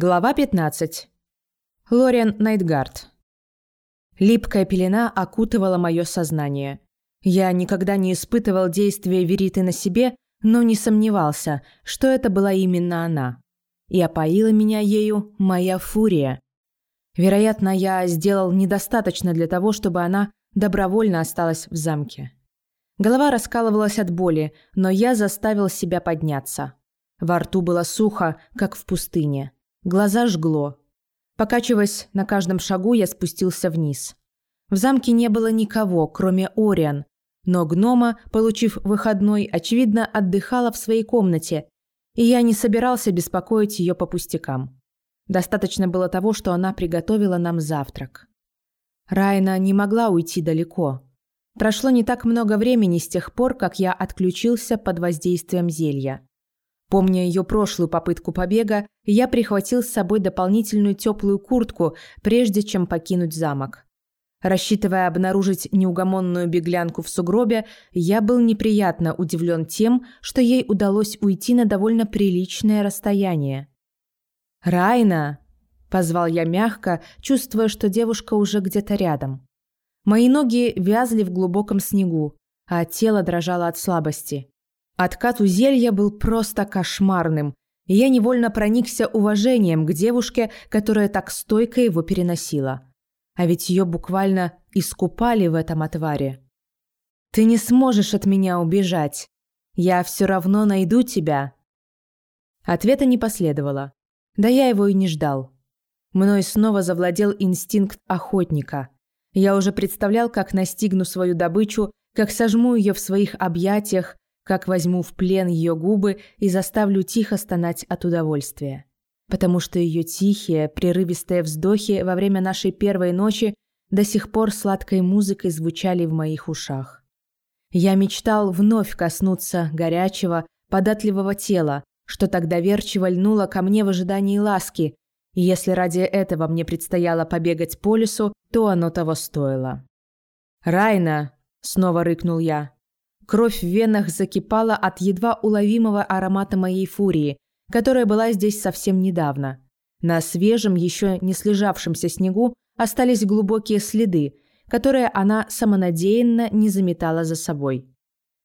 Глава 15. Лориан Найтгард. Липкая пелена окутывала мое сознание. Я никогда не испытывал действия Вериты на себе, но не сомневался, что это была именно она. И опоила меня ею моя фурия. Вероятно, я сделал недостаточно для того, чтобы она добровольно осталась в замке. Голова раскалывалась от боли, но я заставил себя подняться. Во рту было сухо, как в пустыне. Глаза жгло. Покачиваясь на каждом шагу, я спустился вниз. В замке не было никого, кроме Ориан, но гнома, получив выходной, очевидно, отдыхала в своей комнате, и я не собирался беспокоить ее по пустякам. Достаточно было того, что она приготовила нам завтрак. Райна не могла уйти далеко. Прошло не так много времени с тех пор, как я отключился под воздействием зелья. Помня ее прошлую попытку побега, я прихватил с собой дополнительную теплую куртку, прежде чем покинуть замок. Рассчитывая обнаружить неугомонную беглянку в сугробе, я был неприятно удивлен тем, что ей удалось уйти на довольно приличное расстояние. «Райна!» – позвал я мягко, чувствуя, что девушка уже где-то рядом. Мои ноги вязли в глубоком снегу, а тело дрожало от слабости. Откат у зелья был просто кошмарным, и я невольно проникся уважением к девушке, которая так стойко его переносила. А ведь ее буквально искупали в этом отваре. «Ты не сможешь от меня убежать. Я все равно найду тебя». Ответа не последовало. Да я его и не ждал. Мной снова завладел инстинкт охотника. Я уже представлял, как настигну свою добычу, как сожму ее в своих объятиях, как возьму в плен ее губы и заставлю тихо стонать от удовольствия. Потому что ее тихие, прерывистые вздохи во время нашей первой ночи до сих пор сладкой музыкой звучали в моих ушах. Я мечтал вновь коснуться горячего, податливого тела, что так доверчиво льнуло ко мне в ожидании ласки, и если ради этого мне предстояло побегать по лесу, то оно того стоило. «Райна!» – снова рыкнул я. Кровь в венах закипала от едва уловимого аромата моей фурии, которая была здесь совсем недавно. На свежем, еще не слежавшемся снегу остались глубокие следы, которые она самонадеянно не заметала за собой.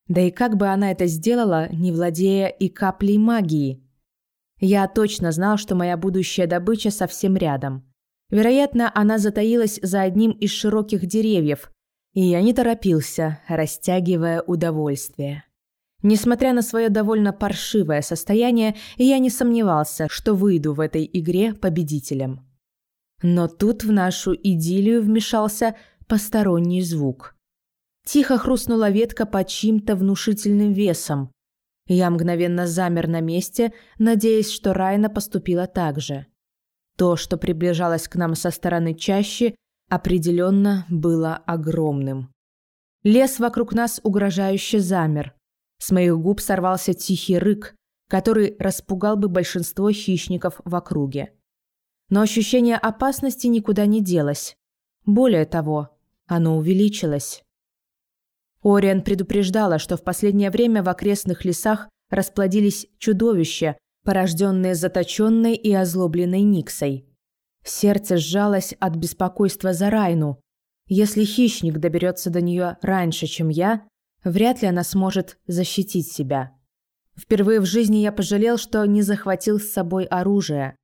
Да и как бы она это сделала, не владея и каплей магии? Я точно знал, что моя будущая добыча совсем рядом. Вероятно, она затаилась за одним из широких деревьев, и я не торопился, растягивая удовольствие. Несмотря на свое довольно паршивое состояние, я не сомневался, что выйду в этой игре победителем. Но тут в нашу идиллию вмешался посторонний звук. Тихо хрустнула ветка под чьим-то внушительным весом. Я мгновенно замер на месте, надеясь, что Райна поступила так же. То, что приближалось к нам со стороны чаще, определенно было огромным. Лес вокруг нас угрожающе замер. С моих губ сорвался тихий рык, который распугал бы большинство хищников в округе. Но ощущение опасности никуда не делось. Более того, оно увеличилось. Ориан предупреждала, что в последнее время в окрестных лесах расплодились чудовища, порожденные заточенной и озлобленной Никсой. Сердце сжалось от беспокойства за Райну. Если хищник доберется до нее раньше, чем я, вряд ли она сможет защитить себя. Впервые в жизни я пожалел, что не захватил с собой оружие.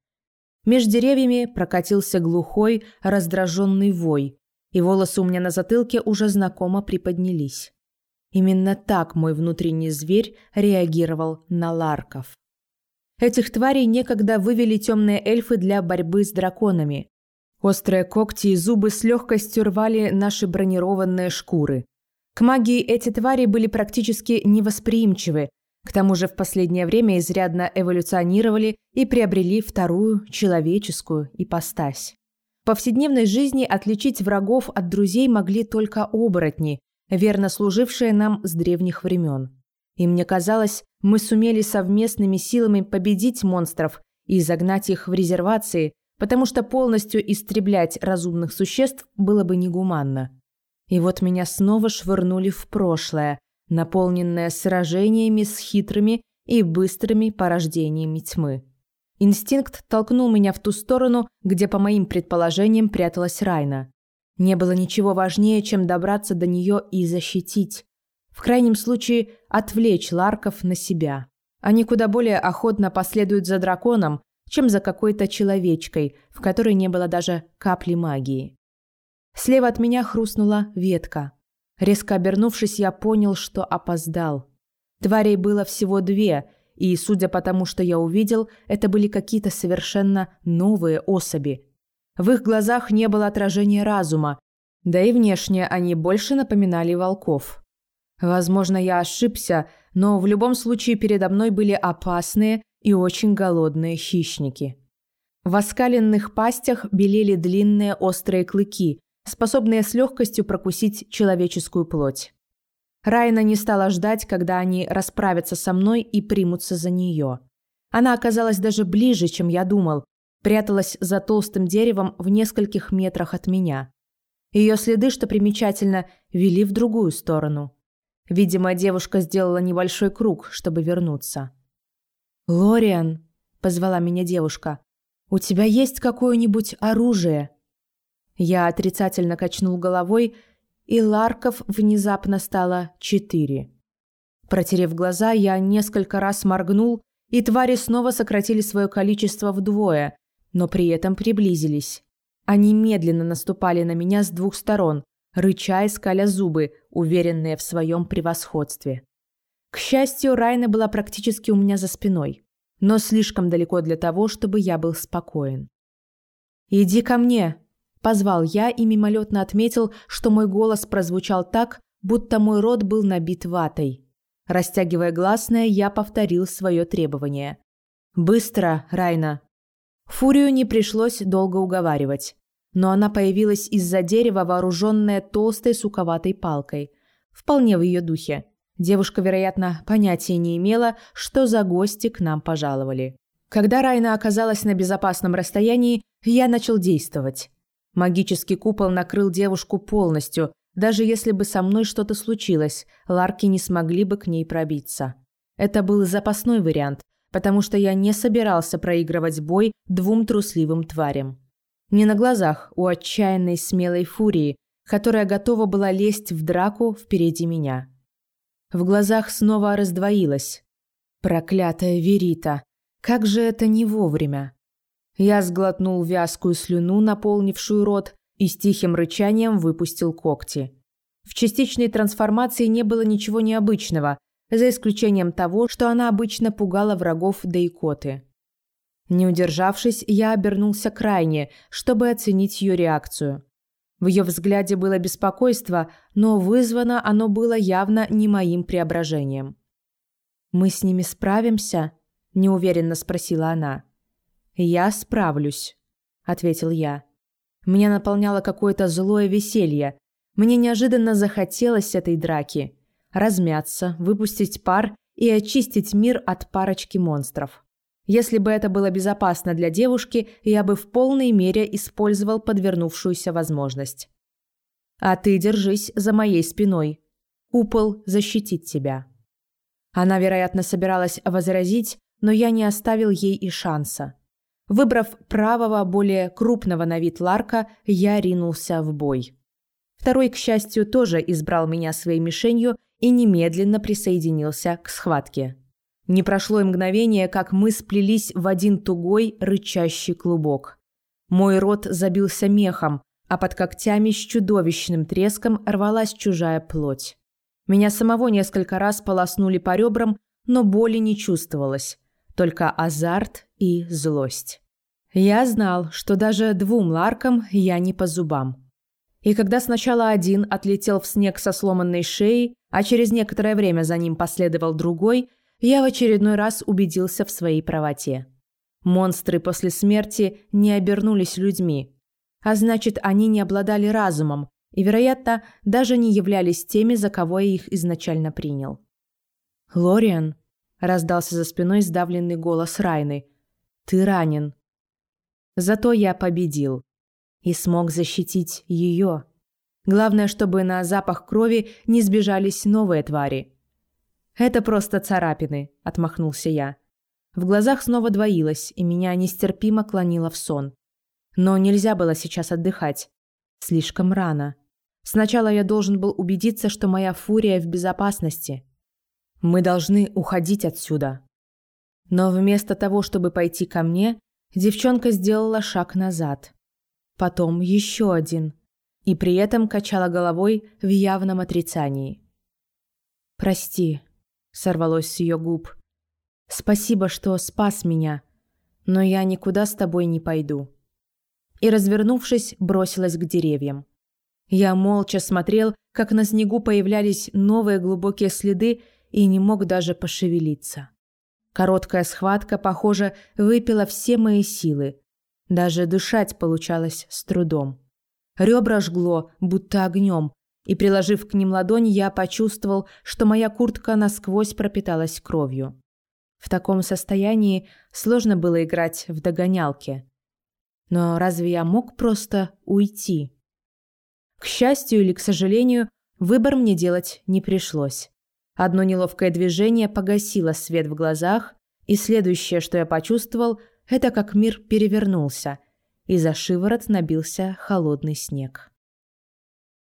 Меж деревьями прокатился глухой, раздраженный вой, и волосы у меня на затылке уже знакомо приподнялись. Именно так мой внутренний зверь реагировал на ларков. Этих тварей некогда вывели темные эльфы для борьбы с драконами. Острые когти и зубы с легкостью рвали наши бронированные шкуры. К магии эти твари были практически невосприимчивы, к тому же в последнее время изрядно эволюционировали и приобрели вторую человеческую ипостась. В повседневной жизни отличить врагов от друзей могли только оборотни, верно служившие нам с древних времен. И мне казалось, мы сумели совместными силами победить монстров и загнать их в резервации, потому что полностью истреблять разумных существ было бы негуманно. И вот меня снова швырнули в прошлое, наполненное сражениями с хитрыми и быстрыми порождениями тьмы. Инстинкт толкнул меня в ту сторону, где, по моим предположениям, пряталась Райна. Не было ничего важнее, чем добраться до нее и защитить. В крайнем случае, отвлечь Ларков на себя. Они куда более охотно последуют за драконом, чем за какой-то человечкой, в которой не было даже капли магии. Слева от меня хрустнула ветка. Резко обернувшись, я понял, что опоздал. Тварей было всего две, и, судя по тому, что я увидел, это были какие-то совершенно новые особи. В их глазах не было отражения разума, да и внешне они больше напоминали волков. Возможно, я ошибся, но в любом случае передо мной были опасные и очень голодные хищники. В оскаленных пастях белели длинные острые клыки, способные с легкостью прокусить человеческую плоть. Райна не стала ждать, когда они расправятся со мной и примутся за нее. Она оказалась даже ближе, чем я думал, пряталась за толстым деревом в нескольких метрах от меня. Ее следы, что примечательно, вели в другую сторону. Видимо, девушка сделала небольшой круг, чтобы вернуться. «Лориан», — позвала меня девушка, — «у тебя есть какое-нибудь оружие?» Я отрицательно качнул головой, и ларков внезапно стало четыре. Протерев глаза, я несколько раз моргнул, и твари снова сократили свое количество вдвое, но при этом приблизились. Они медленно наступали на меня с двух сторон, рыча и скаля зубы, уверенные в своем превосходстве. К счастью, Райна была практически у меня за спиной, но слишком далеко для того, чтобы я был спокоен. «Иди ко мне!» – позвал я и мимолетно отметил, что мой голос прозвучал так, будто мой рот был набит ватой. Растягивая гласное, я повторил свое требование. «Быстро, Райна!» Фурию не пришлось долго уговаривать но она появилась из-за дерева, вооруженная толстой суковатой палкой. Вполне в ее духе. Девушка, вероятно, понятия не имела, что за гости к нам пожаловали. Когда Райна оказалась на безопасном расстоянии, я начал действовать. Магический купол накрыл девушку полностью. Даже если бы со мной что-то случилось, ларки не смогли бы к ней пробиться. Это был запасной вариант, потому что я не собирался проигрывать бой двум трусливым тварям. Не на глазах у отчаянной смелой фурии, которая готова была лезть в драку впереди меня. В глазах снова раздвоилась. Проклятая Верита! Как же это не вовремя! Я сглотнул вязкую слюну, наполнившую рот, и с тихим рычанием выпустил когти. В частичной трансформации не было ничего необычного, за исключением того, что она обычно пугала врагов да. Не удержавшись, я обернулся крайне, чтобы оценить ее реакцию. В ее взгляде было беспокойство, но вызвано оно было явно не моим преображением. «Мы с ними справимся?» – неуверенно спросила она. «Я справлюсь», – ответил я. Меня наполняло какое-то злое веселье. Мне неожиданно захотелось этой драки. Размяться, выпустить пар и очистить мир от парочки монстров. Если бы это было безопасно для девушки, я бы в полной мере использовал подвернувшуюся возможность. А ты держись за моей спиной. Купол защитит тебя. Она, вероятно, собиралась возразить, но я не оставил ей и шанса. Выбрав правого, более крупного на вид Ларка, я ринулся в бой. Второй, к счастью, тоже избрал меня своей мишенью и немедленно присоединился к схватке. Не прошло и мгновение, как мы сплелись в один тугой, рычащий клубок. Мой рот забился мехом, а под когтями с чудовищным треском рвалась чужая плоть. Меня самого несколько раз полоснули по ребрам, но боли не чувствовалось, только азарт и злость. Я знал, что даже двум ларкам я не по зубам. И когда сначала один отлетел в снег со сломанной шеей, а через некоторое время за ним последовал другой – я в очередной раз убедился в своей правоте. Монстры после смерти не обернулись людьми, а значит, они не обладали разумом и, вероятно, даже не являлись теми, за кого я их изначально принял. «Лориан», – раздался за спиной сдавленный голос Райны, – «ты ранен». Зато я победил и смог защитить ее. Главное, чтобы на запах крови не сбежались новые твари – «Это просто царапины», – отмахнулся я. В глазах снова двоилось, и меня нестерпимо клонило в сон. Но нельзя было сейчас отдыхать. Слишком рано. Сначала я должен был убедиться, что моя фурия в безопасности. Мы должны уходить отсюда. Но вместо того, чтобы пойти ко мне, девчонка сделала шаг назад. Потом еще один. И при этом качала головой в явном отрицании. «Прости», — сорвалось с ее губ. «Спасибо, что спас меня, но я никуда с тобой не пойду». И, развернувшись, бросилась к деревьям. Я молча смотрел, как на снегу появлялись новые глубокие следы и не мог даже пошевелиться. Короткая схватка, похоже, выпила все мои силы. Даже дышать получалось с трудом. Ребра жгло, будто огнем, и, приложив к ним ладонь, я почувствовал, что моя куртка насквозь пропиталась кровью. В таком состоянии сложно было играть в догонялки. Но разве я мог просто уйти? К счастью или к сожалению, выбор мне делать не пришлось. Одно неловкое движение погасило свет в глазах, и следующее, что я почувствовал, это как мир перевернулся, и за шиворот набился холодный снег.